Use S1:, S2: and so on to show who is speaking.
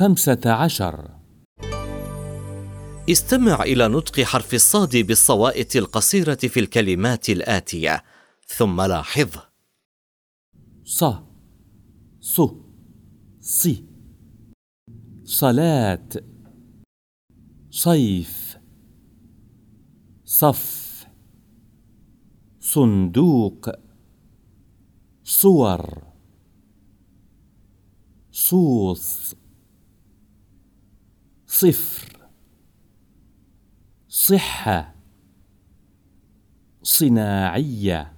S1: خمسة عشر.
S2: استمع إلى نطق حرف الصاد بالصوائت القصيرة في الكلمات الآتية ثم لاحظ.
S1: ص ص صي صلاة. صيف. صف. صندوق. صور. صوص. صفر صحة صناعية.